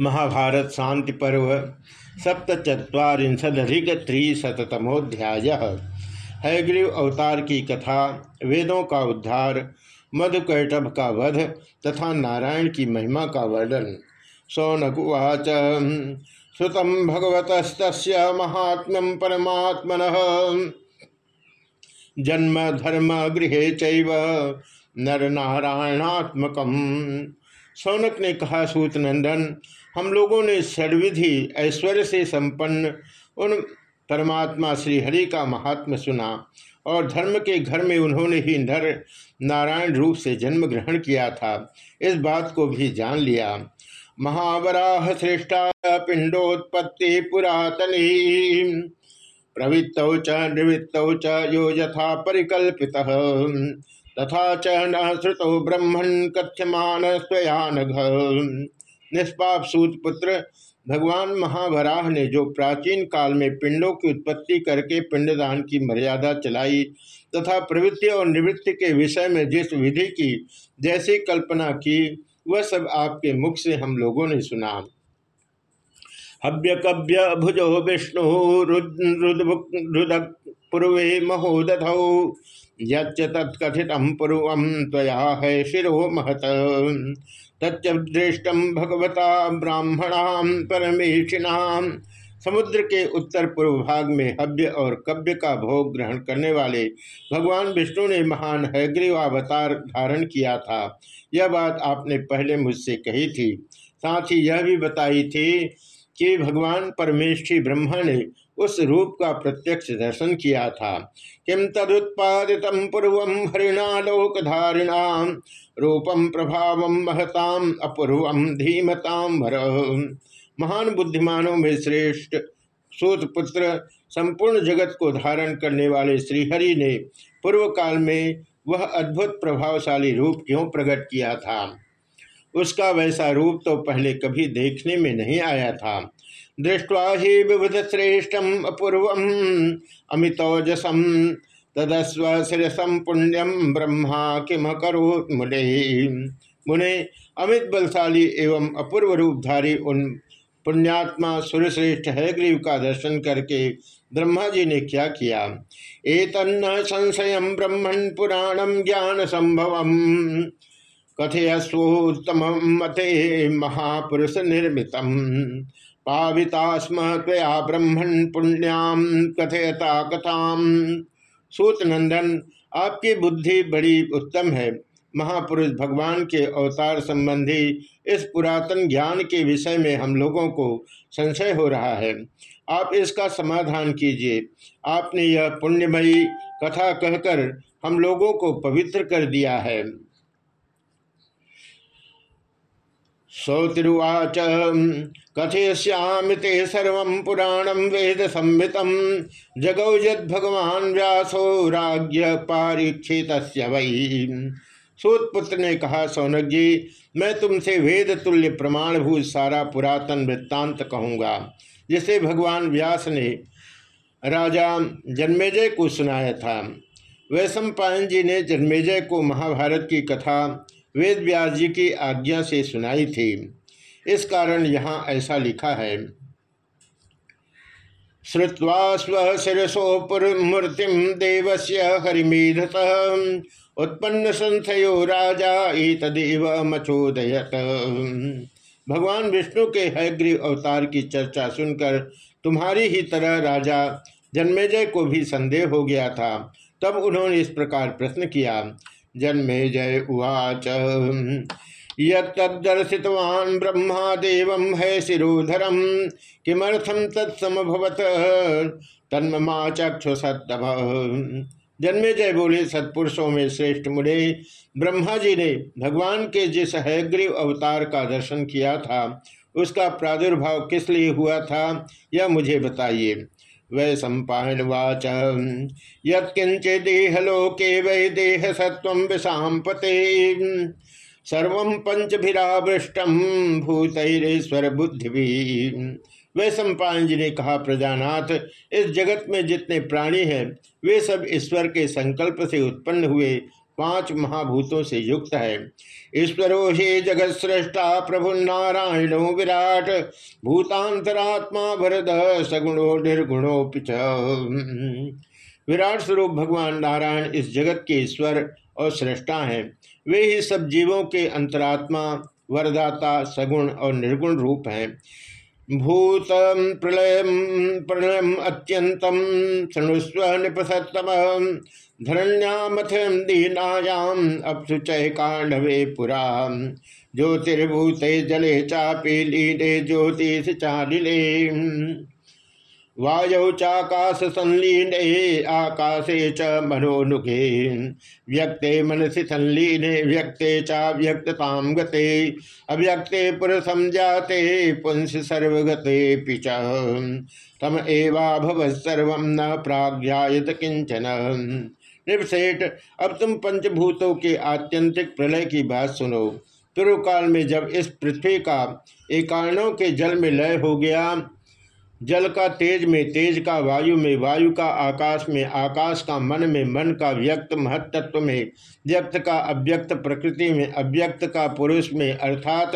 महाभारत शांति पर्व सप्तचत्वारिशदिक त्रिशतमोध्याय हैग्रीव अवतार की कथा, वेदों का उद्धार, मधुकैटभ का वध तथा नारायण की महिमा का वर्णन। सौनकुवाच श्रुतम भगवत महात्म परमात्मन। जन्म धर्म गृह चैव नर सौनक ने कहा, सूत नंदन हम लोगों ने षडविधि ऐश्वर्य से संपन्न उन परमात्मा श्रीहरि का महात्मा सुना और धर्म के घर में उन्होंने ही नर नारायण रूप से जन्म ग्रहण किया था, इस बात को भी जान लिया। महावराह श्रेष्ठा पिंडोत्पत्ति पुरातनी, प्रवृत्त च निवृत्त च यो यथा परिकल्पित, तथा च न श्रुतो ब्रह्मण कथ्यमान स्वयान निष्पाप सूत पुत्र भगवान महावराह ने जो प्राचीन काल में पिंडों की उत्पत्ति करके पिंडदान की मर्यादा चलाई तथा प्रवृत्ति और निवृत्ति के विषय में जिस विधि की जैसी कल्पना की, वह सब आपके मुख से हम लोगों ने सुना। हव्य कव्य भुजो विष्णु पूर्वे महोदध, यच्च तत्कथित पूर्व तया है शिरो महत। तच्च भगवता ब्राह्मणा, परमेशिना। समुद्र के उत्तर पूर्व भाग में हव्य और कव्य का भोग ग्रहण करने वाले भगवान विष्णु ने महान हैग्रीवावतार धारण किया था। यह बात आपने पहले मुझसे कही थी। साथ ही यह भी बताई थी कि भगवान परमेश्वरी ब्रह्मा ने उस रूप का प्रत्यक्ष दर्शन किया था। किम तदुत्पादित पूर्व हरिणालोकधारिणा रूपम प्रभाव महताम अपूर्व धीमताम भर महान बुद्धिमानों में श्रेष्ठ सूत पुत्र संपूर्ण जगत को धारण करने वाले श्रीहरि ने पूर्व काल में वह अद्भुत प्रभावशाली रूप क्यों प्रकट किया था? उसका वैसा रूप तो पहले कभी देखने में नहीं आया था। दृष्टवा ही विबुध श्रेष्ठम अपूर्व अमितौजसम, तदस्व शिरसम पुण्यम ब्रह्मा किम करो मुने। मुने अमित बलशाली एवं अपूर्व रूपधारी उन पुण्यात्मा सुरश्रेष्ठ हैग्रीव का दर्शन करके ब्रह्मा जी ने क्या किया? एतन्न संशय ब्रह्मण पुराणम ज्ञान संभवम कथयस्वोत्तम मते महापुरुष निर्मित पाविता स्म त्वया ब्रह्मण पुण्याम कथयता कथाम। सूत नंदन आपकी बुद्धि बड़ी उत्तम है। महापुरुष भगवान के अवतार संबंधी इस पुरातन ज्ञान के विषय में हम लोगों को संशय हो रहा है। आप इसका समाधान कीजिए। आपने यह पुण्यमयी कथा कहकर हम लोगों को पवित्र कर दिया है। सौतिरुवाच। कथयश्यामि ते सर्व वेद संहित। जगौ यद व्यासो राज्य पारीक्षित वही सूतपुत्र ने कहा, सौनक जी, मैं तुमसे वेद तुल्य प्रमाणभूत सारा पुरातन वृत्तांत कहूँगा। जिसे भगवान व्यास ने राजा जन्मेजय को सुनाया था। वैश्व जी ने जन्मेजय को महाभारत की कथा वेद व्यास जी की आज्ञा से सुनाई थी। इस कारण यहाँ ऐसा लिखा है। श्रुवा स्वशिरसोपुरमूर्तिम देवस्य हरिमीधत उत्पन्न संथयो राजा तदेव मचोदयत। भगवान विष्णु के हैग्रीव अवतार की चर्चा सुनकर तुम्हारी ही तरह राजा जन्मेजय को भी संदेह हो गया था, तब उन्होंने इस प्रकार प्रश्न किया जन्मे जय उवाच। यदर्शितवान ब्रह्मादेव है शिरोधरम किमर्थम तत्समभवत? तन्ममा चक्षु सत्तभ जन्मे जय बोले सत्पुरुषों में श्रेष्ठ मुड़े, ब्रह्मा जी ने भगवान के जिस हैग्रीव अवतार का दर्शन किया था, उसका प्रादुर्भाव किस लिए हुआ था, यह मुझे बताइए। वै सम्पावाच यत्किंचिदेहलोके वै देह सत्व विषापते सर्व पंचभिरावृष्टम भूतरेश्वर बुद्धि वै सम्पायन जी ने कहा, प्रजानाथ, इस जगत में जितने प्राणी हैं, वे सब ईश्वर के संकल्प से उत्पन्न हुए पाँच महाभूतों से युक्त है। ईश्वरो हे जगत श्रेष्ठा प्रभु नारायणो विराट, भूतांतरात्मा भरद सगुणो निर्गुणो पिछ विराट स्वरूप भगवान नारायण इस जगत के ईश्वर और श्रेष्ठा हैं। वे ही सब जीवों के अंतरात्मा, वरदाता, सगुण और निर्गुण रूप हैं। भूत प्रलय प्रलय अत्यंतम शृणुस्व निपसतम धरण्यामथ दीनायाम अपसुचय कांडवे पुरा। ज्योतिर्भूते जले चापी लीले ज्योतिष चालिले। वायौ चाकाश संलीने आकाशे च मनोनुखे व्यक्ते मनसि संलीने, व्यक्ते चाव्यक्तताम गते। अव्यक्ते पुरुषम जाते पुंस सर्वगते पिच तम एवा सर्व न प्राज्ञात किंचन निर्भसेठ अब तुम पंचभूतों के आत्यंतिक प्रलय की बात सुनो। पूर्व काल में जब इस पृथ्वी का एकाणों के जल में लय हो गया, जल का तेज में तेज का वायु में वायु का आकाश में आकाश का मन में मन का व्यक्त महत्त्व में व्यक्त का अव्यक्त प्रकृति में अव्यक्त का पुरुष में अर्थात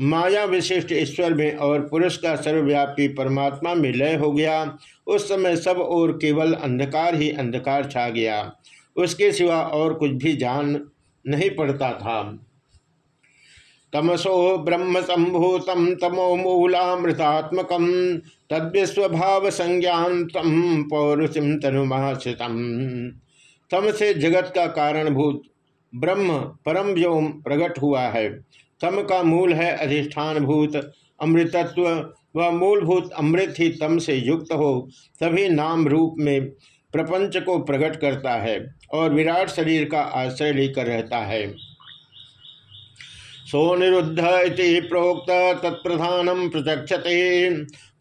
माया विशिष्ट ईश्वर में और पुरुष का सर्वव्यापी परमात्मा में लय हो गया। उस समय सब और केवल अंधकार ही अंधकार छा गया। उसके सिवा और कुछ भी जान नहीं पड़ता था। तमसो ब्रह्म संभूतम तमो मूलामृतात्मक तद्विस्वभाव संज्ञान तम पौरुषिम तनुमाश्रितम। तम से जगत का कारणभूत ब्रह्म परम व्योम प्रकट हुआ है। तम का मूल है अधिष्ठान भूत अमृतत्व वह मूलभूत अमृत ही तम से युक्त हो सभी नाम रूप में प्रपंच को प्रकट करता है और विराट शरीर का आश्रय लेकर रहता है। सोनिरुद्ध प्रोक्त तत्प्रधानम प्रचक्षते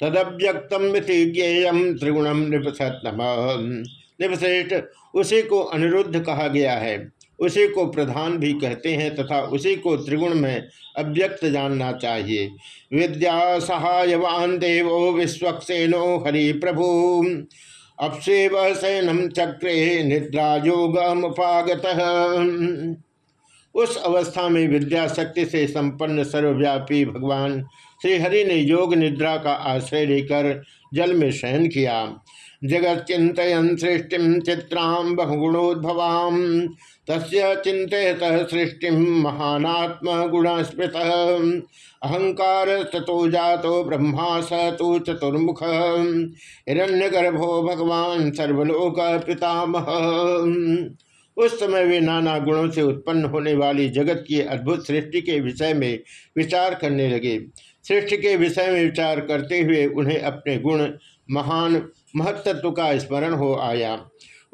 तदव्यक्तम ज्ञेयम त्रिगुणम नृपसतम नृपश्रेष्ठ उसी को अनिरुद्ध कहा गया है। उसी को प्रधान भी कहते हैं तथा उसी को त्रिगुण में अव्यक्त जानना चाहिए। विद्या सहायवान देवो विश्वक्सेनो हरि प्रभु। अपसेव सैनम चक्रे निद्रा योगमुपागत उस अवस्था में विद्या शक्ति से संपन्न सर्वव्यापी भगवान श्रीहरि ने योग निद्रा का आश्रय लेकर जल में शयन किया। जगत चिंतन सृष्टि चित्रां बहुगुणोद्भवाम। तस्य चिंतित सृष्टि महानात्म गुणस्मृत अहंकार ततो जातो ब्रह्मा स तो चतुर्मुख। हिरण्यगर्भो भगवान सर्वलोक पितामह उस समय वे नाना गुणों से उत्पन्न होने वाली जगत की अद्भुत सृष्टि के विषय में विचार करने लगे। सृष्टि के विषय में विचार करते हुए उन्हें अपने गुण, महान महत्त्व का स्मरण हो आया।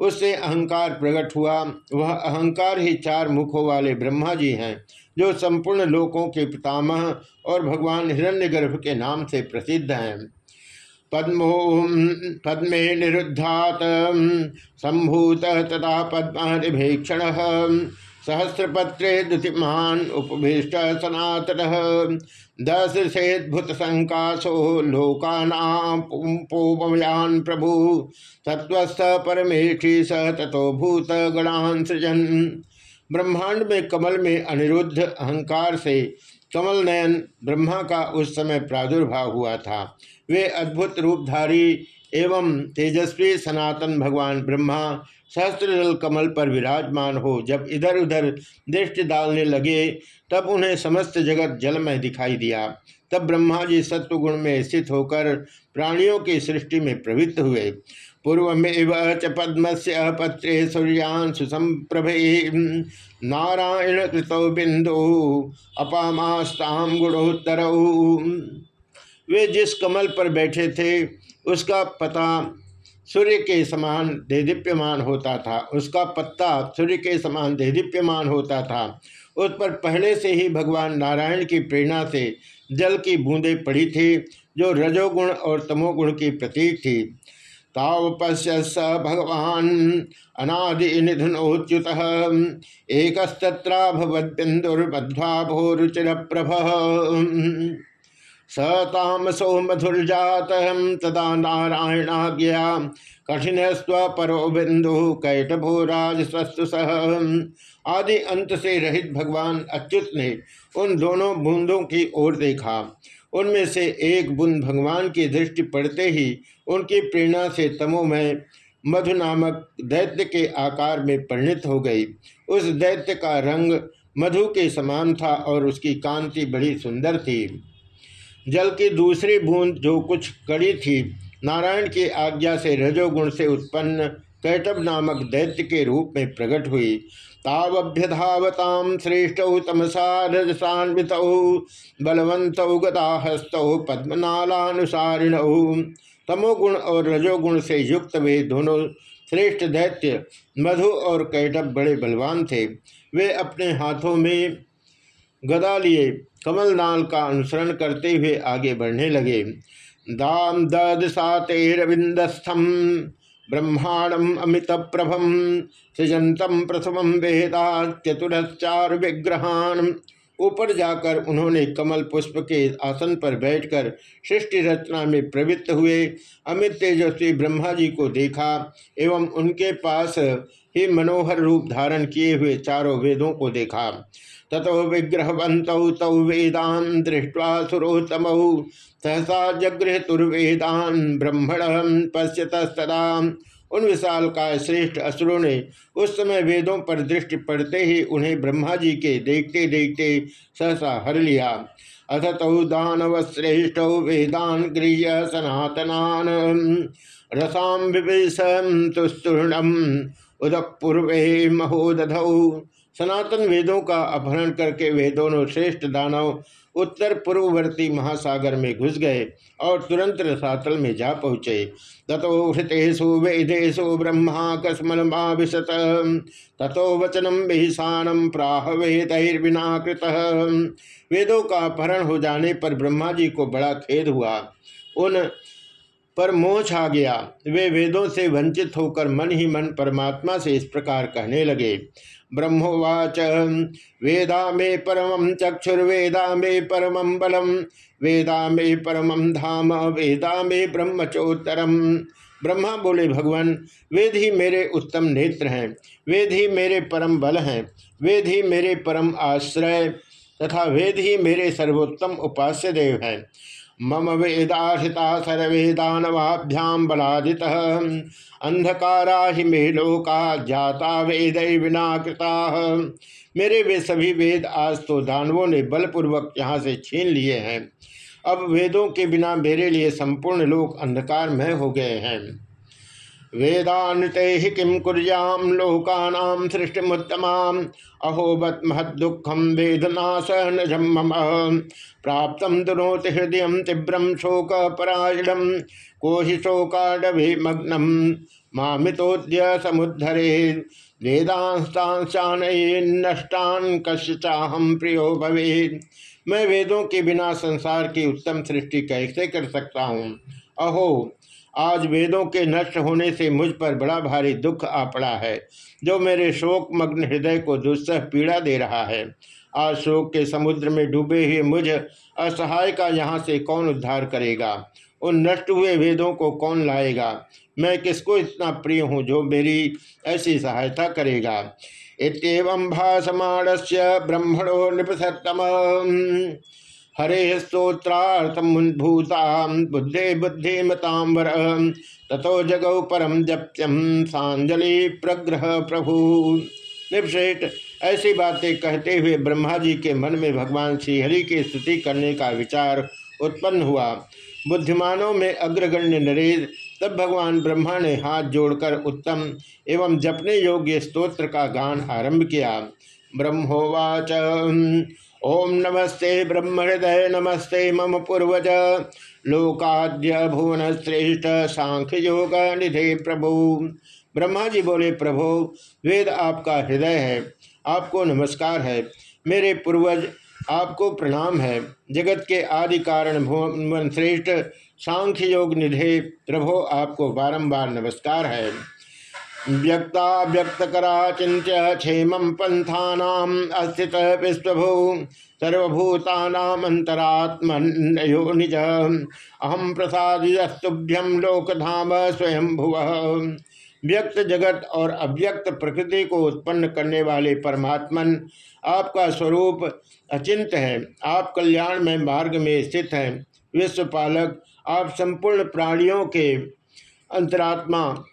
उससे अहंकार प्रकट हुआ। वह अहंकार ही चार मुखों वाले ब्रह्मा जी हैं, जो संपूर्ण लोकों के पितामह और भगवान हिरण्यगर्भ के नाम से प्रसिद्ध हैं। पद्मो, पद्मे निरुद्धात, संभूत तथा पद्मेक्षण सहस्रपत्रे दुतिमान उपभीष्ट सनातन। दशेद्भुत संकाशो लोकानापोमयान प्रभु। तत्वस्थ परमेठी स तथो भूत गणान सृजन। ब्रह्मांड में कमल में अनिरुद्ध अहंकार से कमल नयन ब्रह्मा का उस समय प्रादुर्भाव हुआ था। वे अद्भुत रूपधारी एवं तेजस्वी सनातन भगवान ब्रह्मा सहस्त्र कमल पर विराजमान हो। जब इधर उधर दृष्टि डालने लगे, तब उन्हें समस्त जगत जल में दिखाई दिया। तब ब्रह्मा जी सत्वगुण में स्थित होकर प्राणियों की सृष्टि में प्रवृत्त हुए। पूर्व पूर्वमेव च पद्म से पत्रे सूर्यान सुसंप्रभे नारायण कृतौ बिंदु अपामास्ताम गुणोत्तर। वे जिस कमल पर बैठे थे, उसका पता सूर्य के समान देदीप्यमान होता था। उसका पत्ता सूर्य के समान देदीप्यमान होता था। उस पर पहले से ही भगवान नारायण की प्रेरणा से जल की बूंदें पड़ी थी, जो रजोगुण और तमोगुण की प्रतीक थी। ताव पश्य स भगवान अनादि निधनोच्युत एकस्तत्राभवद्बिंदुर्मध्वा भोरुचिर प्रभ स तामसो मधुर्जात तदा नारायणाज्ञा कठिन स्व परो बिंदु कैटभोराज स्वस्तु सह आदि अंत से रहित भगवान अच्युत ने उन दोनों बूंदों की ओर देखा। उनमें से एक बूंद भगवान की दृष्टि पड़ते ही उनकी प्रेरणा से तमोमय मधु नामक दैत्य के आकार में परिणित हो गई। उस दैत्य का रंग मधु के समान था और उसकी कांति बड़ी सुंदर थी। जल की दूसरी बूंद जो कुछ कड़ी थी, नारायण की आज्ञा से रजोगुण से उत्पन्न कैटब नामक दैत्य के रूप में प्रकट हुई। तावभ्यधावताम श्रेष्ठ तमसा रजसान्वित बलवंत गदाहस्त पद्मनालानुसारिण। तमोगुण और रजोगुण से युक्त वे दोनों श्रेष्ठ दैत्य, मधु और कैटब बड़े बलवान थे। वे अपने हाथों में गदा लिए कमलनाल का अनुसरण करते हुए आगे बढ़ने लगे। दाम ददसातेरविंदस्थम ब्रह्मांडम अमित प्रभम सृजंतम प्रथम वेदा चतुरचार विग्रहान ऊपर जाकर उन्होंने कमल पुष्प के आसन पर बैठकर सृष्टि रचना में प्रवृत्त हुए। अमित तेजस्वी ब्रह्मा जी को देखा एवं उनके पास ही मनोहर रूप धारण किए हुए चारों वेदों को देखा। ततो विग्रहवंत तौ वेदान दृष्टवा सुरोतम सहसा जगृहतुर्वेदान ब्रह्मण पश्यतस्तदा उन विशाल का श्रेष्ठ असुरों ने उस समय वेदों पर दृष्टि पड़ते ही उन्हें ब्रह्मा जी के देखते देखते सहसा हर लिया। अथ तौ दानव श्रेष्ठ वेदान गृह सनातनान। रसाम विवेशम तुस्तूर्णम उदपूर्वे महोदधौ। सनातन वेदों का अपहरण करके वे दोनों श्रेष्ठ दानव उत्तर पूर्ववर्ती महासागर में घुस गए और तुरंत रसातल में जा पहुँचे। ततो हृतेषु वेदेशु ब्रह्मा कसमलमाविशत ततो वचनम विहिसानम प्राह वेदैर्विना कृत वेदों का अपहरण हो जाने पर ब्रह्मा जी को बड़ा खेद हुआ। उन पर मोह छा गया। वे वेदों से वंचित होकर मन ही मन परमात्मा से इस प्रकार कहने लगे। ब्रह्मोवाच। वेदा मे परम चक्षुर्वेदा मे परम बलम। वेदा मे परम धाम, वेदा मे ब्रह्मचोत्तरम। ब्रह्मा बोले, भगवान, वेद ही मेरे उत्तम नेत्र हैं, वेद ही मेरे परम बल हैं, वेद ही मेरे परम आश्रय, तथा वेद ही मेरे सर्वोत्तम उपास्य देव हैं। मम वेदाहिता सर्वेदानवाभ्याम बलादिता। अंधकारा ही मे लोका जाता वेद विना कृता। मेरे वे सभी वेद आज तो दानवों ने बलपूर्वक यहाँ से छीन लिए हैं। अब वेदों के बिना मेरे लिए संपूर्ण लोक अंधकारमय हो गए हैं। वेदानते हि किं कुर्यां लोकानां सृष्टिमुत्तमाम्? अहोबत महदुखम वेदनाश नजम मम। प्राप्त दुनोति हृदय तीव्रम शोक परायणम को हि शोकाडभि मग्नम मामितोद्य समुद्धरे। वेदांस्तान नष्टान कश्चाहम प्रियो भवे मैं वेदों के बिना संसार की उत्तम सृष्टि कैसे कर सकता हूँ? अहो आज वेदों के नष्ट होने से मुझ पर बड़ा भारी दुख आ पड़ा है, जो मेरे शोक मग्न हृदय को दुस्सह पीड़ा दे रहा है। आज शोक के समुद्र में डूबे हुए मुझ असहाय का यहाँ से कौन उद्धार करेगा? उन नष्ट हुए वेदों को कौन लाएगा? मैं किसको इतना प्रिय हूँ जो मेरी ऐसी सहायता करेगा? इतम भाषमाण से ब्रह्मणो नृपसतम हरे स्तोत्रार्थभूता बुद्धे बुद्धि मतांबर तथो जगौ परम जप्यम सांजलि प्रग्रह प्रभु। निपश्रेष्ठ ऐसी बातें कहते हुए ब्रह्मा जी के मन में भगवान श्रीहरि की स्तुति करने का विचार उत्पन्न हुआ। बुद्धिमानों में अग्रगण्य नरेश तब भगवान ब्रह्मा ने हाथ जोड़कर उत्तम एवं जपने योग्य स्तोत्र का गान आरंभ किया। ब्रह्मोवाच। ओम नमस्ते ब्रह्म हृदय नमस्ते मम पूर्वज। लोकाद्य भुवन श्रेष्ठ सांख्य योग निधे प्रभु। ब्रह्मा जी बोले, प्रभु, वेद आपका हृदय है, आपको नमस्कार है। मेरे पूर्वज, आपको प्रणाम है। जगत के आदि कारण भुवन श्रेष्ठ सांख्य योग निधे प्रभो, आपको बारंबार नमस्कार है। व्यक्ता व्यक्त करा चिंत्य क्षेम पंथा अस्थित विश्वभू। सर्वभूतानामंतरात्मयो निज अहम प्रसादिस्तुभ्यम लोकधाम स्वयं भुव व्यक्त जगत और अव्यक्त प्रकृति को उत्पन्न करने वाले परमात्मन आपका स्वरूप अचिंत है। आप कल्याण में मार्ग में स्थित हैं। विश्वपालक आप संपूर्ण प्राणियों के अंतरात्मा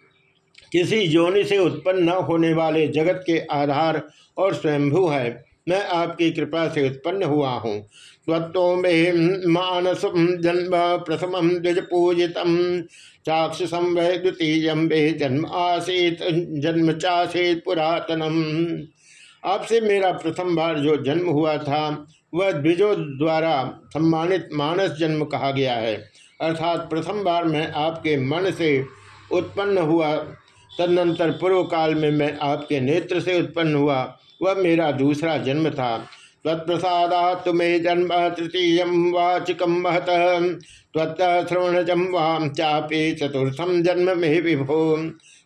किसी योनि से उत्पन्न न होने वाले जगत के आधार और स्वयंभू है। मैं आपकी कृपा से उत्पन्न हुआ हूँ। त्वत्तो में मानस जन्म प्रथम द्विज पूजित चाक्षुषम वह द्वितीय वे जन्म आसीत, जन्म चासीत पुरातनम। आपसे मेरा प्रथम बार जो जन्म हुआ था, वह द्विजों द्वारा सम्मानित मानस जन्म कहा गया है। अर्थात प्रथम बार मैं आपके मन से उत्पन्न हुआ तदनंतर पूर्व काल में मैं आपके नेत्र से उत्पन्न हुआ। वह मेरा दूसरा जन्म था। तत्प्रसादा तुम्हें जन्म तृतीय वाचिकम महत तत्श्रवणजम वाम चापे चतुर्थम जन्म में विभो।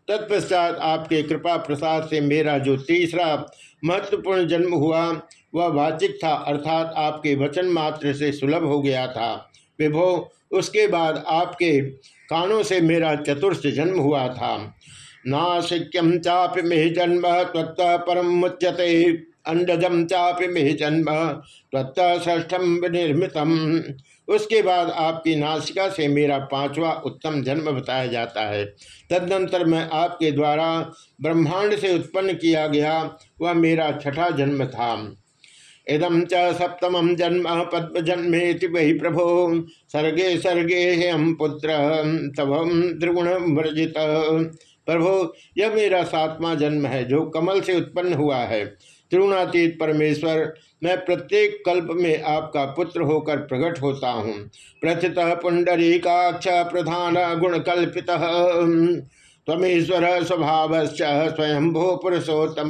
तत्पश्चात आपके कृपा प्रसाद से मेरा जो तीसरा महत्वपूर्ण जन्म हुआ, वह वाचिक था, अर्थात आपके वचन मात्र से सुलभ हो गया था। विभो, उसके बाद आपके कानों से मेरा चतुर्थ जन्म हुआ था। नाशिक्यम चापि मेह जन्म तत्व परम मुच्यते। अंडजम चापि मेह जन्म तत्व ष्ठम विनिर्मितम। उसके बाद आपकी नासिका से मेरा पांचवा उत्तम जन्म बताया जाता है। तदनंतर मैं आपके द्वारा ब्रह्मांड से उत्पन्न किया गया, वह मेरा छठा जन्म था। इदम च सप्तम जन्म पद्म जन्मे वही प्रभो। सर्गे सर्गे हम पुत्र, तव त्रिगुण वर्जित। प्रभो यह मेरा सातवां जन्म है, जो कमल से उत्पन्न हुआ है। त्रिगुणातीत परमेश्वर, मैं प्रत्येक कल्प में आपका पुत्र होकर प्रकट होता हूँ। प्रथित पुंडरी काक्ष प्रधान गुण कल्पित तमेश्वर स्वभाव स्वयंभो पुरुषोत्तम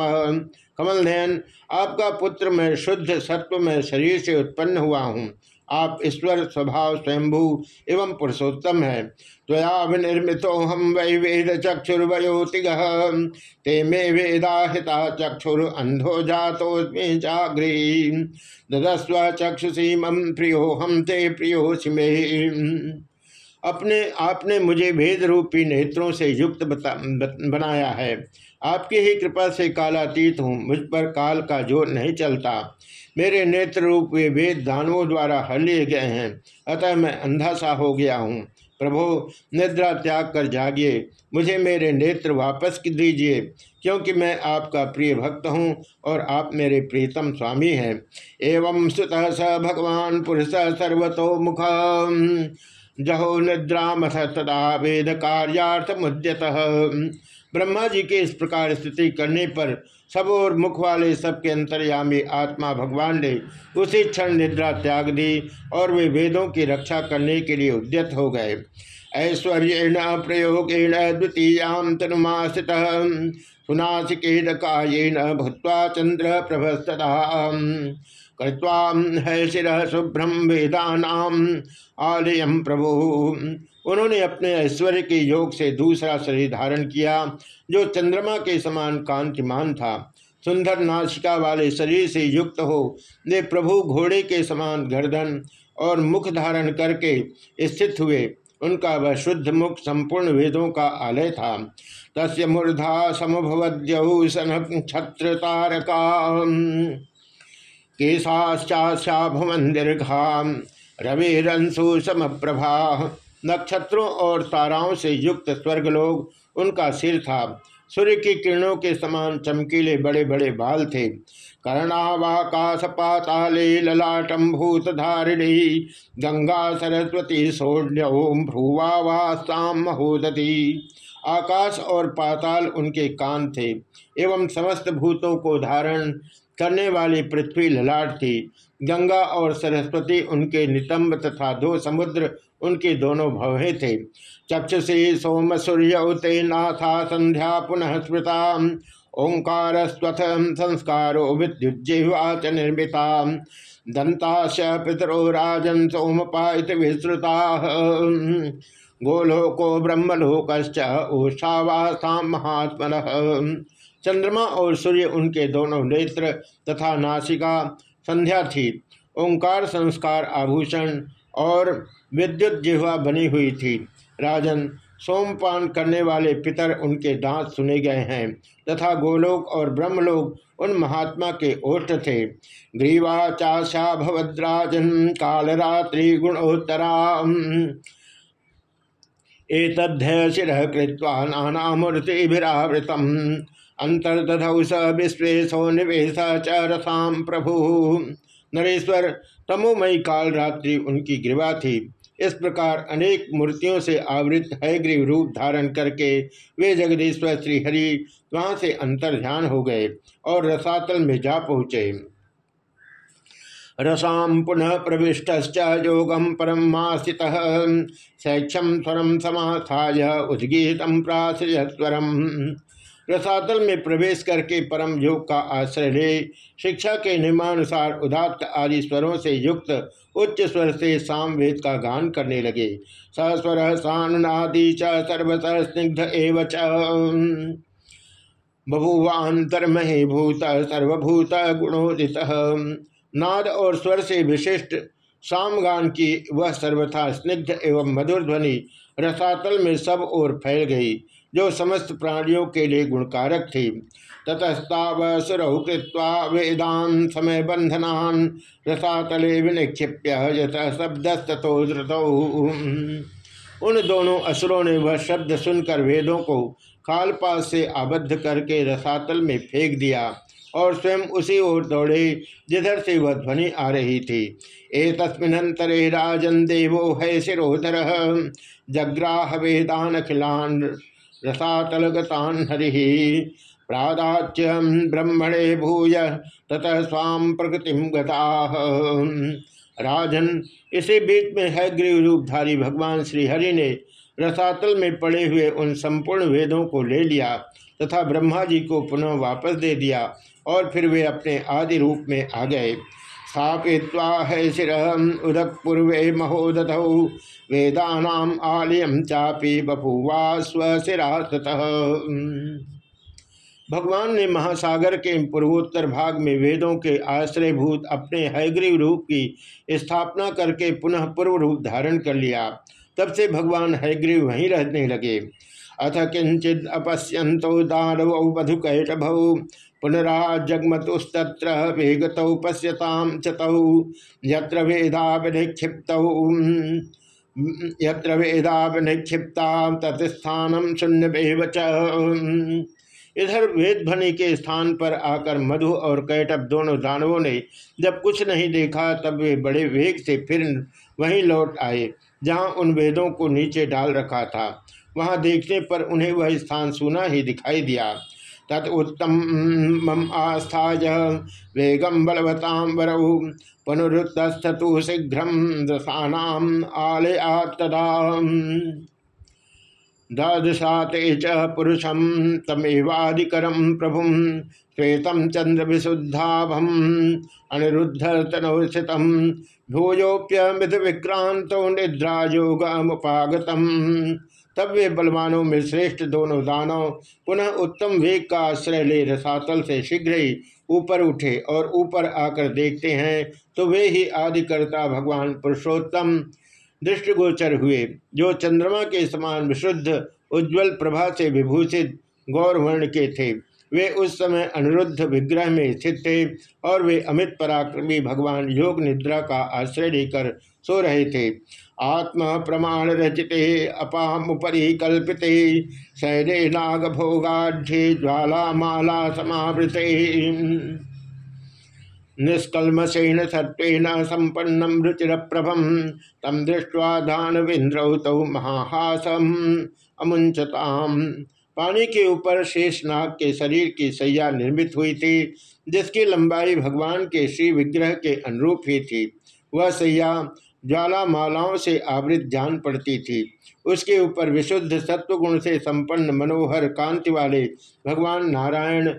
कमल नयन आपका पुत्र मैं शुद्ध सत्व में शरीर से उत्पन्न हुआ हूँ। आप ईश्वर, स्वभाव स्वयंभू एवं पुरुषोत्तम है। त्वया विनिर्मितो हम वै वेद चक्षुर्वयोतिग। ते मे वेदाहिता चक्षुर अंधो जातो जागृही ददस्व चक्षुषी मम प्रियो हम ते प्रियो मे। अपने, आपने मुझे भेद रूपी नेत्रों से युक्त बनाया है। आपकी ही कृपा से कालातीत हूँ। मुझ पर काल का ज़ोर नहीं चलता। मेरे नेत्र रूप वे वेद दानवों द्वारा हर लिए गए हैं। अतः मैं अंधा सा हो गया हूँ। प्रभो, निद्रा त्याग कर जागिए। मुझे मेरे नेत्र वापस दीजिए, क्योंकि मैं आपका प्रिय भक्त हूँ और आप मेरे प्रीतम स्वामी हैं। एवं सुत स भगवान पुरुष सर्वतो मुख जहो निद्रा मथ तदा वेद कार्यार्थ मुद्यत ब्रह्मा जी के इस प्रकार स्थिति करने पर सब और मुख वाले सबके अंतर्यामी आत्मा भगवान ने उसी क्षण निद्रा त्याग दी और वे वेदों की रक्षा करने के लिए उद्यत हो गए। ऐश्वर्येण प्रयोगेण द्वितीयाम तनुमासित। सुनासिकेन कायेन भूत्वा चंद्र प्रभस्तः कृत्वा है शिर शुभ्रम वेदानाम आलयम प्रभु। उन्होंने अपने ऐश्वर्य के योग से दूसरा शरीर धारण किया, जो चंद्रमा के समान कांतिमान था। सुंदर नाशिका वाले शरीर से युक्त हो, वे प्रभु घोड़े के समान गर्दन और मुख धारण करके स्थित हुए। उनका वह शुद्ध मुख संपूर्ण वेदों का आलय था। तस् मूर्धा समभवद्यहु छत्र तारका केशाश्चाभुवन दीर्घा रविरंशु समप्रभा। नक्षत्रों और ताराओं से युक्त स्वर्गलोक उनका सिर था। सूर्य की किरणों के समान चमकीले बड़े बड़े बाल थे। कर्णावाकाश पाताले ललाटम भूत धारिणी गंगा सरस्वती सोढ़ भ्रुवावास्ताम महोदती। आकाश और पाताल उनके कान थे एवं समस्त भूतों को धारण करने वाली पृथ्वी ललाट थी। गंगा और सरस्वती उनके नितंब तथा दो समुद्र उनके दोनों भवे थे। चक्षुषी सोम सूर्य नाथा संध्या पुनः स्मृता ओंकार स्वथ संस्कारो च निर्मिता दंताश पितरो राजन सोमपात विस्तृता। गोलोको ब्रह्मलोक ओषावासा महात्मन। चंद्रमा और सूर्य उनके दोनों नेत्र तथा नासिका संध्या थी। ओंकार संस्कार आभूषण और विद्युत जिह्वा बनी हुई थी। राजन, सोमपान करने वाले पितर उनके दांत सुने गए हैं, तथा गोलोक और ब्रह्मलोक उन महात्मा के ओष्ट थे। ग्रीवा चाशा भवद्राजन कालरात्रि गुणोत्तरा एतध्य शिर कृत्वा नानामूर्तिभिरावृतम। अंतर्दधौ स विश्वेशो निवेश च प्रभु। नरेश्वर, तमोमयी काल रात्रि उनकी ग्रीवा थी। इस प्रकार अनेक मूर्तियों से आवृत हयग्रीव रूप धारण करके वे जगदीश्वर श्रीहरि वहाँ से अंतर ध्यान हो गए और रसातल में जा पहुँचे। रसाम पुनः प्रविष्ट योगम परमास्थित सैक्षम स्वरम समास्थाय उद्गीतम प्राश्रयस्वरम। रसातल में प्रवेश करके परम योग का आश्रय ले। शिक्षा के नियमानुसार उदात्त आदि स्वरों से युक्त उच्च स्वर से सामवेद का गान करने लगे। सस्वर सानुनादि च सर्वत स्निग्ध एव बभुवान्तर्महे भूत, सर्वभूत गुणोदित। नाद और स्वर से विशिष्ट सामगान की वह सर्वथा स्निग्ध एवं मधुर ध्वनि रसातल में सब ओर फैल गई। जो समस्त प्राणियों के लिए गुणकारक थी। ततस्ताव सुरहु कृत्वा वेदान समय बंधनान रसातले विनिक्षिप्य यथ शब्दस्तथो उन दोनों असुरों ने वह शब्द सुनकर वेदों को खालपास से आबद्ध करके रसातल में फेंक दिया और स्वयं उसी ओर दौड़े, जिधर से वह ध्वनि आ रही थी। ए तस्मिनंतरे राजन देवो है शिरोधर। जग्राह वेदान खिलान रसातलगतान हरि प्रादाच्यम ब्रह्मणे भूय, ततः स्वाम प्रकृतिम गता। राजन, इसी बीच में है गृह रूपधारी भगवान श्रीहरि ने रसातल में पड़े हुए उन संपूर्ण वेदों को ले लिया तथा ब्रह्मा जी को पुनः वापस दे दिया और फिर वे अपने आदि रूप में आ गए। स्थापित्वा है शिर उदक पूर्वे महोदध वेदा आलयम चापी बभुवा स्वशिरा भगवान ने महासागर के पूर्वोत्तर भाग में वेदों के आश्रयभूत अपने हैग्रीव रूप की स्थापना करके पुनः पूर्व रूप धारण कर लिया। तब से भगवान हैग्रीव वहीं रहने लगे। अथ किंचित अपश्यंतो दानव वधुकैटभौ। पुनराजगमतुस्तत्र वेगत पश्यताम चतौ, यत्र वेदा विनिक्षिप्त यत्र वेदा विनिक्षिप्ता तत्स्थानम शून्य इधर वेद भनी के स्थान पर आकर मधु और कैटअप दोनों दानवों ने जब कुछ नहीं देखा तब वे बड़े वेग से फिर वहीं लौट आए, जहाँ उन वेदों को नीचे डाल रखा था। वहाँ देखने पर उन्हें वह स्थान सुना ही दिखाई दिया। तत्तम आस्था वेगम बलवताम वरऊ पुनरुत्थु शीघ्र दशानाम आलया तदा द्वादशाते च पुरुषम तमेवादिकरम प्रभु श्वेतम चंद्र विशुद्धाभम अनिरुद्ध तनोस्थित भूयोप्यमित विक्रांतो निद्रा योगमुपागतम तब वे बलवानों में श्रेष्ठ दोनों दानव पुनः उत्तम वेग का आश्रय ले रसातल से शीघ्र ही ऊपर उठे और ऊपर आकर देखते हैं तो वे ही आदिकर्ता भगवान पुरुषोत्तम दृष्टिगोचर हुए, जो चंद्रमा के समान विशुद्ध उज्ज्वल प्रभा से विभूषित गौरवर्ण के थे। वे उस समय अनिरुद्ध विग्रह में स्थित थे और वे अमित पराक्रमी भगवान योग निद्रा का आश्रय लेकर सो रहे थे। आत्म प्रमाण रचिते अपामुपरि कल्पिते शैले नाग भोगाढ़ ज्वाला माला समावृते। निष्कलमसेन सत्वेन संपन्नम रुचिर प्रभम तम दृष्टवा दानवेन्द्रौ तौ महाहासम अमुंचताम पानी के ऊपर शेष नाग के शरीर की सैया निर्मित हुई थी, जिसकी लंबाई भगवान के श्री विग्रह के अनुरूप ही थी। वह सैया ज्वाला मालाओं से आवृत जान पड़ती थी। उसके ऊपर विशुद्ध सत्वगुण से संपन्न मनोहर कांति वाले भगवान नारायण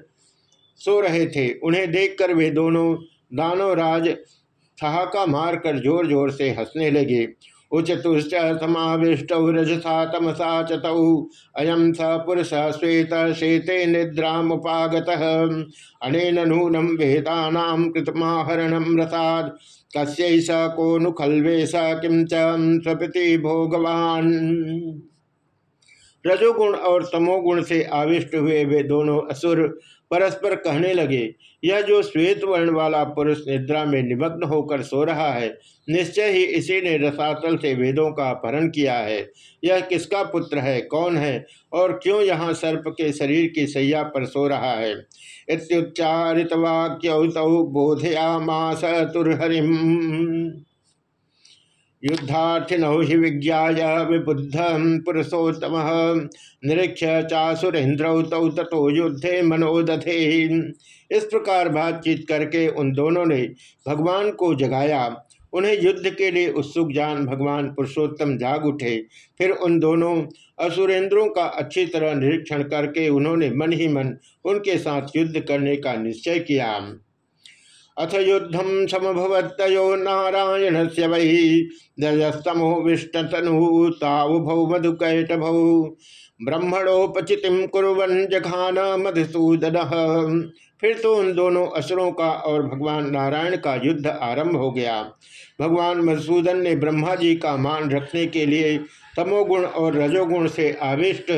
सो रहे थे। उन्हें देखकर वे दोनों दानव राज ठहाका मारकर ज़ोर ज़ोर से हंसने लगे। उचतुश्च समाविष्ट रजसा तमसा चतौ अयम स पुरुष श्वेत शेते निद्रा मुगत अनेन नूनम वेदा कृतमाहरणम रसाद। कस्य स को नु खल्वे स किम चपति भोगवान। रजोगुण और तमोगुण से आविष्ट हुए वे दोनों असुर परस्पर कहने लगे, यह जो श्वेत वर्ण वाला पुरुष निद्रा में निमग्न होकर सो रहा है, निश्चय ही इसी ने रसातल से वेदों का अपहरण किया है। यह किसका पुत्र है, कौन है, और क्यों यहाँ सर्प के शरीर की सैया पर सो रहा है? इत्युच्चारित वाक्य बोधया मास तुरहरिम। युद्धार्थिनौ हि विज्ञा विबुद्ध पुरुषोत्तम। निरीक्ष चासुरेन्द्रौ तौ तथो युद्धे मनोदधे। इस प्रकार बातचीत करके उन दोनों ने भगवान को जगाया। उन्हें युद्ध के लिए उत्सुक जान भगवान पुरुषोत्तम जाग उठे। फिर उन दोनों असुरेंद्रों का अच्छी तरह निरीक्षण करके उन्होंने मन ही मन उनके साथ युद्ध करने का निश्चय किया। अथ युद्धम समभवत्तो नारायण से वही दजस्तमो विष्णतनु तावुभौ मधुकैटभौ। ब्रह्मणोपचितिम कुरन जखान मधुसूदन फिर तो उन दोनों असुरों का और भगवान नारायण का युद्ध आरंभ हो गया। भगवान मधुसूदन ने ब्रह्मा जी का मान रखने के लिए तमोगुण और रजोगुण से आविष्ट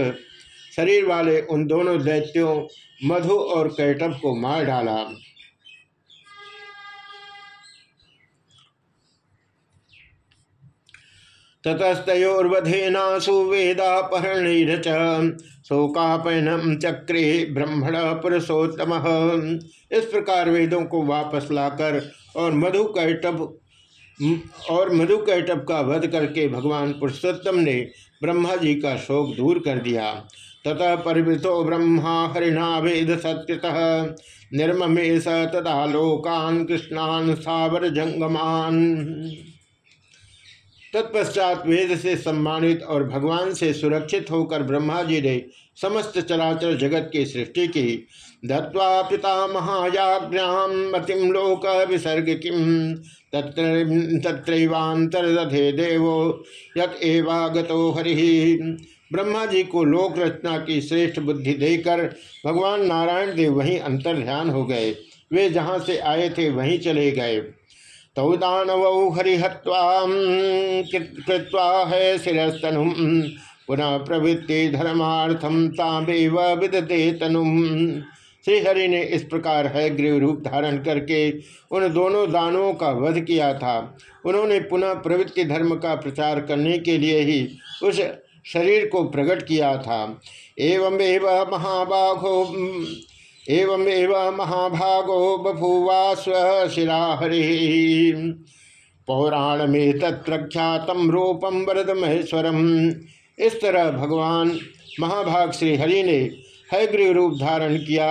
शरीर वाले उन दोनों दैत्यों मधु और कैटभ को मार डाला। ततस्तोर्वधेनासु वेदापहरण शोकापनम चक्रे ब्रह्मण पुरुषोत्तम। इस प्रकार वेदों को वापस लाकर और मधु कैटभ और मधु कैटभ का वध करके भगवान पुरुषोत्तम ने ब्रह्मा जी का शोक दूर कर दिया। ततः परिवृतो ब्रह्मा हरिणा वेद सत्यतः। निर्ममे स तदा लोकान कृष्णान सावर जंगमान तत्पश्चात वेद से सम्मानित और भगवान से सुरक्षित होकर ब्रह्मा जी ने समस्त चराचर जगत की सृष्टि की। दत्वा पिता महायाग्राम मतिम लोक विसर्ग किम तत्रैवांतरधे देवो यत एवागतो हरि। ब्रह्मा जी को लोक रचना की श्रेष्ठ बुद्धि देकर भगवान नारायण देव वहीं अंतर ध्यान हो गए। वे जहाँ से आए थे वहीं चले गए। तौ दानवौ हरिहत्वाम कृत्वा है शिस्तनु पुनः प्रवृत्ति धर्मार्थम तामेव विदते तनु श्रीहरि ने इस प्रकार है गृह रूप धारण करके उन दोनों दानवों का वध किया था। उन्होंने पुनः प्रवृत्ति धर्म का प्रचार करने के लिए ही उस शरीर को प्रकट किया था। एवं एवं महाबाघो एवं एवं महाभागो बभूवा स्वशिरा हरि पौराण में तत्प्रख्यातम रूपम वरद महेश्वरम। इस तरह भगवान महाभाग श्री हरि ने हैग्रीव रूप धारण किया।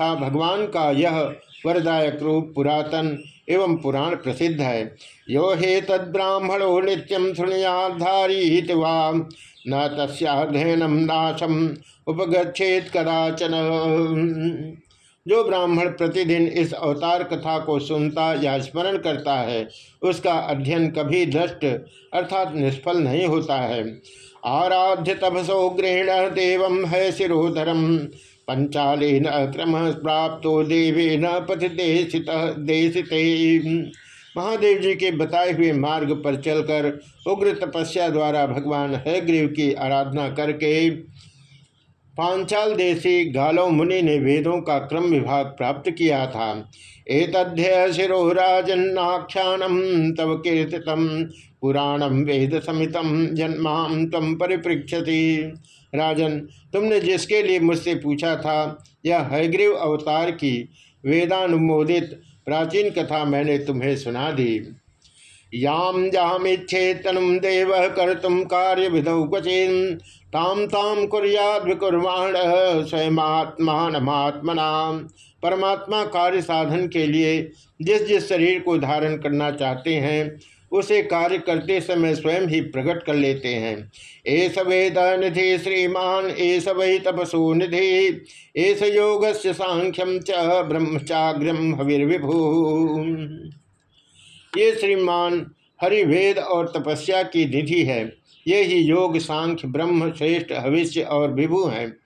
था भगवान का यह वरदायक रूप पुरातन एवं पुराण प्रसिद्ध है। यो हे तद्ब्राह्मणो नित्यम सुनियाधारी वा न तस्याध्ययनम नाशम उपगछेत कदाचन। जो ब्राह्मण प्रतिदिन इस अवतार कथा को सुनता या स्मरण करता है, उसका अध्ययन कभी दृष्ट अर्थात निष्फल नहीं होता है। आराध्य तपसो गृहण देव है शिरोधरम पंचाले न क्रम प्राप्त देवे न पथ देशित। महादेव जी के बताए हुए मार्ग पर चलकर उग्र तपस्या द्वारा भगवान हयग्रीव की आराधना करके पांचाल देशी गालो मुनि ने वेदों का क्रम विभाग प्राप्त किया था। एतध्य शिरोराजन्नाख्यानम तव कीर्तितम पुराणम वेद समितम जन्माम तम परिपृक्षति राजन, तुमने जिसके लिए मुझसे पूछा था, यह हयग्रीव अवतार की वेदानुमोदित प्राचीन कथा मैंने तुम्हें सुना दी। याम जामिच्छे तनुम देव कर तुम कार्य विधौ क्वचिन। ताम ताम कुरियाद विकुर्वाण स्वयंत्मात्मना परमात्मा कार्य साधन के लिए जिस जिस शरीर को धारण करना चाहते हैं उसे कार्य करते समय स्वयं ही प्रकट कर लेते हैं। एस वेद निधि श्रीमान एस वही तपसो निधि एस योग से सांख्यम च ब्रह्मचाग्रम हविर्विभू। ये श्रीमान हरिवेद और तपस्या की निधि है। ये ही योग, सांख्य, ब्रह्म, श्रेष्ठ, हविष्य और विभु हैं।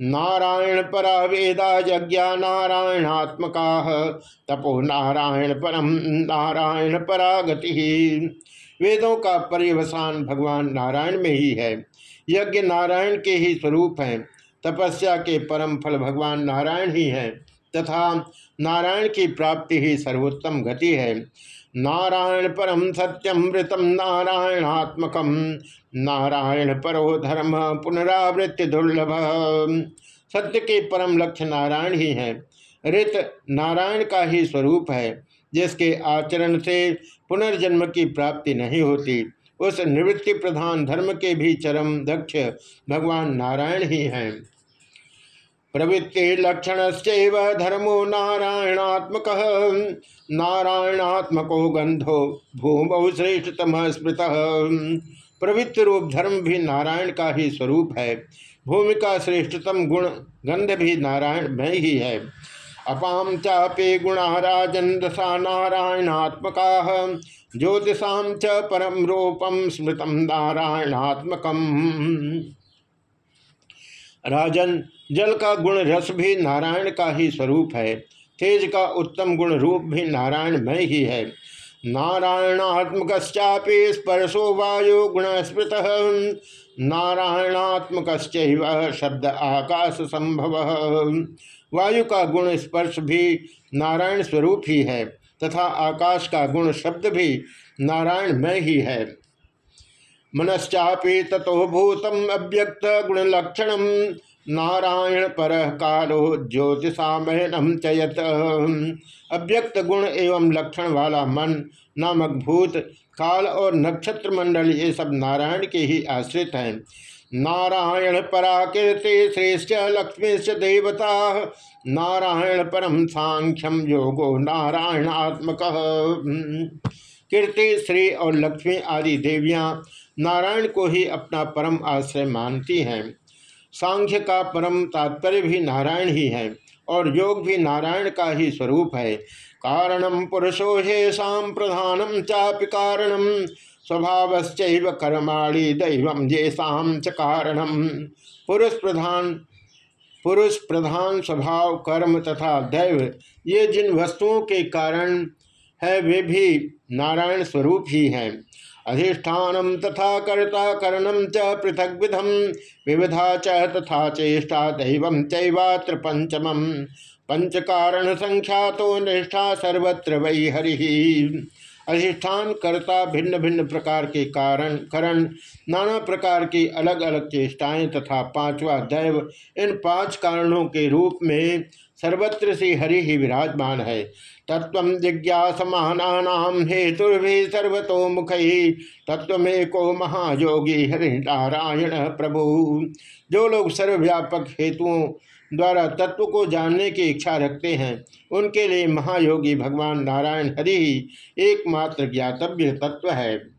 नारायण परा वेदा यज्ञा नारायणात्मका। तपो नारायण परम नारायण परा गति वेदों का पर्यवसान भगवान नारायण में ही है। यज्ञ नारायण के ही स्वरूप हैं। तपस्या के परम फल भगवान नारायण ही हैं। तथा नारायण की प्राप्ति ही सर्वोत्तम गति है। नारायण परम सत्यम मृतम नारायणात्मक नारायण परो धर्म पुनरावृत्ति दुर्लभ। सत्य के परम लक्ष्य नारायण ही है। ऋत नारायण का ही स्वरूप है, जिसके आचरण से पुनर्जन्म की प्राप्ति नहीं होती। उस निवृत्ति प्रधान धर्म के भी चरम दक्ष भगवान नारायण ही हैं। प्रवृत्ति लक्षण धर्मो नारायणात्मक। नारायणात्मको गंधो भूमौ श्रेष्ठतम स्मृत। प्रवृत्ति रूप धर्म भी नारायण का ही स्वरूप है। भूमि का श्रेष्ठतम गुण गंध भी नारायण में ही है। अपाम चापे गुणा राजन दशा नारायणात्मका, ज्योतिषा च परम रूपम स्मृतम नारायणात्मकम। राजन, जल का गुण रस भी नारायण का ही स्वरूप है। तेज का उत्तम गुण रूप भी नारायण में ही है। नारायणात्मक स्पर्शो वायु गुण स्मृत नारायणात्मक शब्द आकाश संभव वायु का गुण स्पर्श भी नारायण स्वरूप ही है, तथा आकाश का गुण शब्द भी नारायण में ही है। मनश्चापी तथो भूतम अव्यक्त गुण लक्षण नारायण पर कालो ज्योतिषामयनम चयत अव्यक्त गुण एवं लक्षण वाला मन नामक भूत, काल और नक्षत्र मंडल ये सब नारायण के ही आश्रित हैं। नारायण पराकीर्ति श्रेष्ठ लक्ष्मी देवता। नारायण परम सांख्यम योगो नारायणात्मक। कीर्ति, श्री और लक्ष्मी आदि देवियाँ नारायण को ही अपना परम आश्रय मानती हैं। सांख्य का परम तात्पर्य भी नारायण ही है और योग भी नारायण का ही स्वरूप है। कारणम पुरुषो हे शाम प्रधानम चापि कारणम स्वभाव कर्माणी दैव ये शाम च कारणम पुरुष प्रधान पुरुष प्रधान स्वभाव, कर्म तथा दैव, ये जिन वस्तुओं के कारण है, वे भी नारायण स्वरूप ही हैं। अधिष्ठान तथा कर्ता करणम च पृथक विधम विविधा च तथा चेष्टा दैव चैवात्र पंचम पंच कारण संख्या तो निष्ठा सर्वत्र वही हरि। अधिष्ठान, कर्ता भिन्न भिन्न प्रकार के कारण, करण, नाना प्रकार की अलग अलग चेष्टाएँ तथा पांचवा दैव इन पाँच कारणों के रूप में सर्वत्र से हरि ही विराजमान है। तत्व जिज्ञासमानाम हेतुर्भि सर्वतो मुख ही तत्वमेको महायोगी हरि नारायण प्रभु। जो लोग सर्वव्यापक हेतुओं द्वारा तत्व को जानने की इच्छा रखते हैं, उनके लिए महायोगी भगवान नारायण हरि ही एकमात्र ज्ञातव्य तत्व है।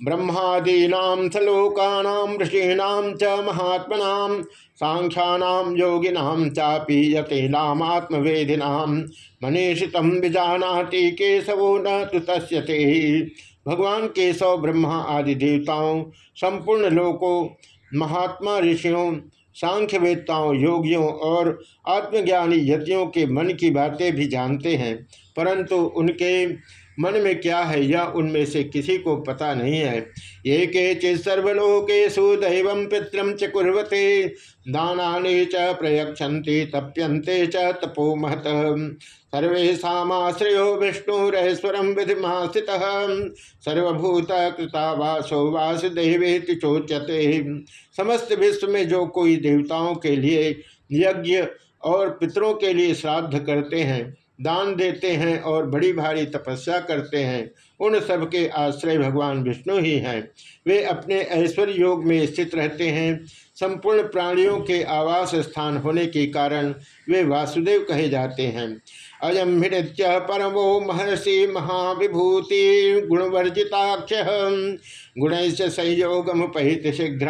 ब्रह्मादीना सलोकानाम ऋषीणाम च महात्मनाम सांख्यानाम योगिनाम चापी यतेनात्मवेदिनाम मनीषित विजानाति केशवो न तो तस्यते। भगवान केशव, ब्रह्मा आदि देवताओं, संपूर्ण लोकों, महात्मा ऋषियों सांख्यवेदताओं योगियों और आत्मज्ञानी यतियों के मन की बातें भी जानते हैं, परंतु उनके मन में क्या है यह उनमें से किसी को पता नहीं है। ये के चित सर्वलोकेशु दैव पितृम च कुरते दाना च प्रयक्षति तप्यंते च तपो महत सर्वेशाश्रयो विष्णुरेश्वरम विधिमास्थित सर्वभूत कृतावासो वासुदेवेति चोच्यते। समस्त विश्व में जो कोई देवताओं के लिए यज्ञ और पितरों के लिए श्राद्ध करते हैं दान देते हैं और बड़ी भारी तपस्या करते हैं। उन सब के आश्रय भगवान विष्णु ही हैं। वे अपने ऐश्वर्य योग में स्थित रहते हैं। संपूर्ण प्राणियों के आवास स्थान होने के कारण वे वासुदेव कहे जाते हैं। अयम हृत्य परमो महर्षि महाविभूति गुणवर्जिताक्ष गुण से संयोगम पहित शीघ्र।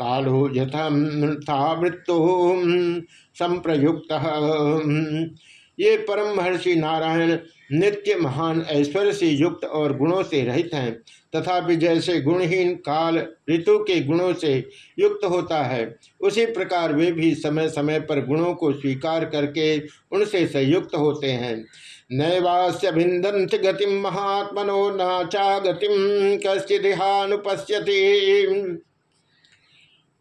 कालो यथा मृत्यु संप्रयुक्त। ये परम महर्षि नारायण नित्य महान ऐश्वर्य से युक्त और गुणों से रहित हैं, तथापि जैसे गुणहीन काल ऋतु के गुणों से युक्त होता है, उसी प्रकार वे भी समय समय पर गुणों को स्वीकार करके उनसे संयुक्त होते हैं। नैवास्य भिंदंत गतिम महात्मनो नाचा गतिम कश्चिदिहानुपश्यति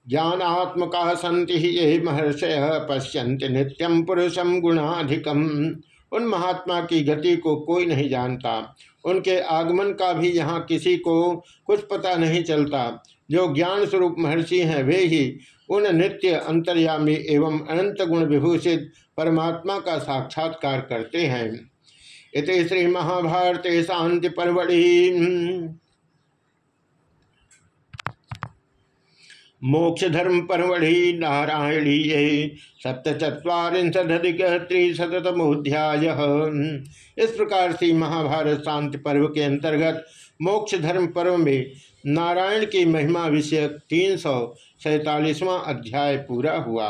ज्ञानात्मका संति ये महर्षय पश्यंत नित्यम पुरुषम गुणाधिकम। उन महात्मा की गति को कोई नहीं जानता। उनके आगमन का भी यहाँ किसी को कुछ पता नहीं चलता। जो ज्ञान स्वरूप महर्षि हैं, वे ही उन नित्य अंतर्यामी एवं अनंत गुण विभूषित परमात्मा का साक्षात्कार करते हैं। इत श्री महाभारत शांति परवड़ी मोक्ष धर्म परवढ़ि नारायणी ये सप्तचत्वारिशदिक त्रिशतमोध्याय इस प्रकार से महाभारत शांति पर्व के अंतर्गत मोक्ष धर्म पर्व में नारायण की महिमा विषयक तीन सौ सैतालीसवां अध्याय पूरा हुआ।